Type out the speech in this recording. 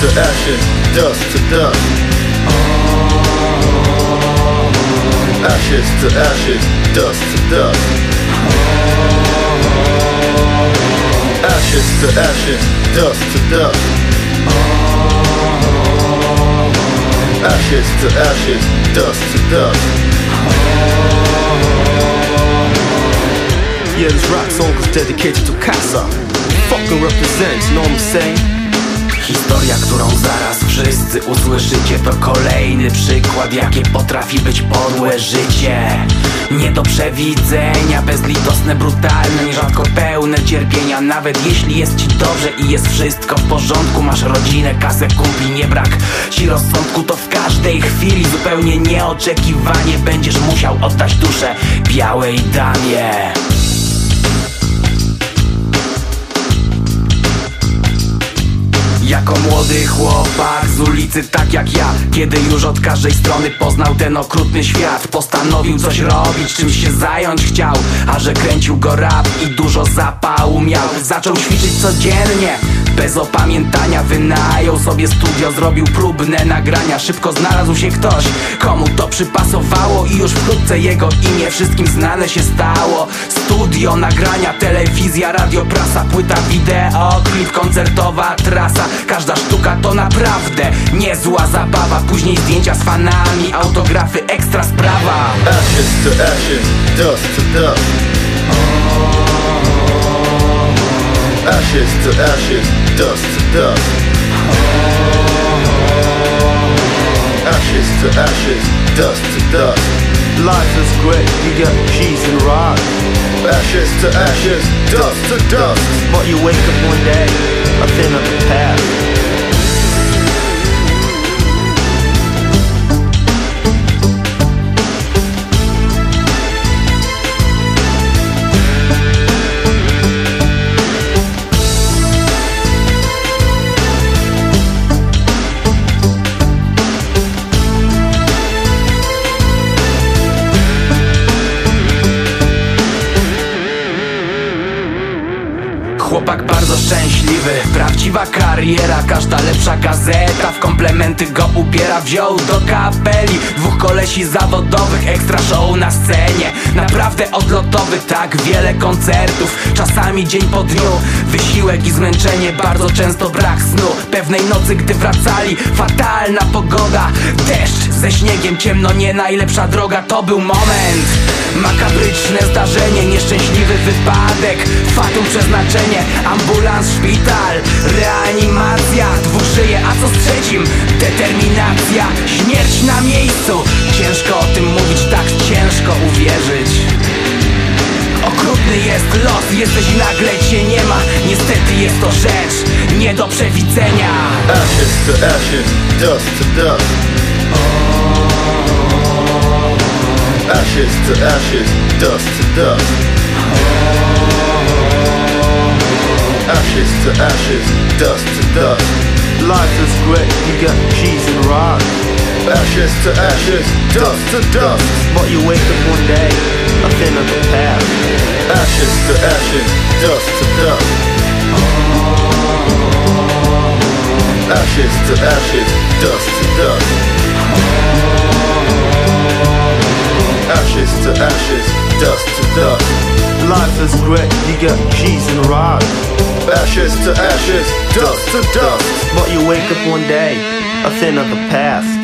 to ashes, dust to dust. Ashes to ashes, dust to dust. Ashes to ashes, dust to dust. Ashes to ashes, dust to dust. Yeah, this rap song is dedicated to Casa. Fucking represents, know what I'm saying? Historia, którą zaraz wszyscy usłyszycie To kolejny przykład, jakie potrafi być podłe życie. Nie do przewidzenia, bezlitosne, brutalne Nierzadko pełne cierpienia. Nawet jeśli jest ci dobrze i jest wszystko w porządku Masz rodzinę, kasę, kumpli, nie brak ci rozsądku To w każdej chwili zupełnie nieoczekiwanie Będziesz musiał oddać duszę białej damie Jako młody chłopak z ulicy tak jak ja Kiedy już od każdej strony poznał ten okrutny świat Postanowił coś robić, czymś się zająć chciał A że kręcił go rap i dużo zapału miał. Zaczął ćwiczyć codziennie bez opamiętania wynajął sobie studio, zrobił próbne nagrania. Szybko znalazł się ktoś, komu to przypasowało I już wkrótce jego imię wszystkim znane się stało. Studio, nagrania, telewizja, radio, prasa, płyta, wideo, klip, koncertowa trasa Każda sztuka to naprawdę niezła zabawa Później zdjęcia z fanami, autografy, ekstra sprawa Ashes to ashes, dust to dust. Ashes to ashes, dust to dust. Ashes to ashes, dust to dust. Life is great, you get cheese and rock. Ashes to ashes, dust to dust. But you wake up one day, a thing of the past. Prawdziwa kariera Każda lepsza gazeta. W komplementy go ubiera Wziął do kapeli. Dwóch kolesi zawodowych Ekstra show na scenie, naprawdę odlotowy Tak wiele koncertów, czasami dzień po dniu Wysiłek i zmęczenie, bardzo często brak snu. Pewnej nocy, gdy wracali, fatalna pogoda. Deszcz ze śniegiem, ciemno, nie najlepsza droga. To był moment, zdarzenie Nieszczęśliwy wypadek, fatum przeznaczenie Ambulans, szpital, reanimacja Dwóch żyje, a co z trzecim? Determinacja, śmierć na miejscu Ciężko o tym mówić, tak ciężko uwierzyć Okrutny jest los, jesteś nagle cię nie ma Niestety jest to rzecz nie do przewidzenia Ashes to ashes, dust to dust. Ashes to ashes, dust to dust. Ashes to ashes, dust to dust. Life is great, you got cheese and rock. Ashes to ashes, dust to dust. But you wake up one day, a thing of the past. Ashes to ashes, dust to dust. Ashes to ashes, dust to dust. Great, you get cheese and rock. Ashes to ashes, dust to dust. But you wake up one day, a thing of the past.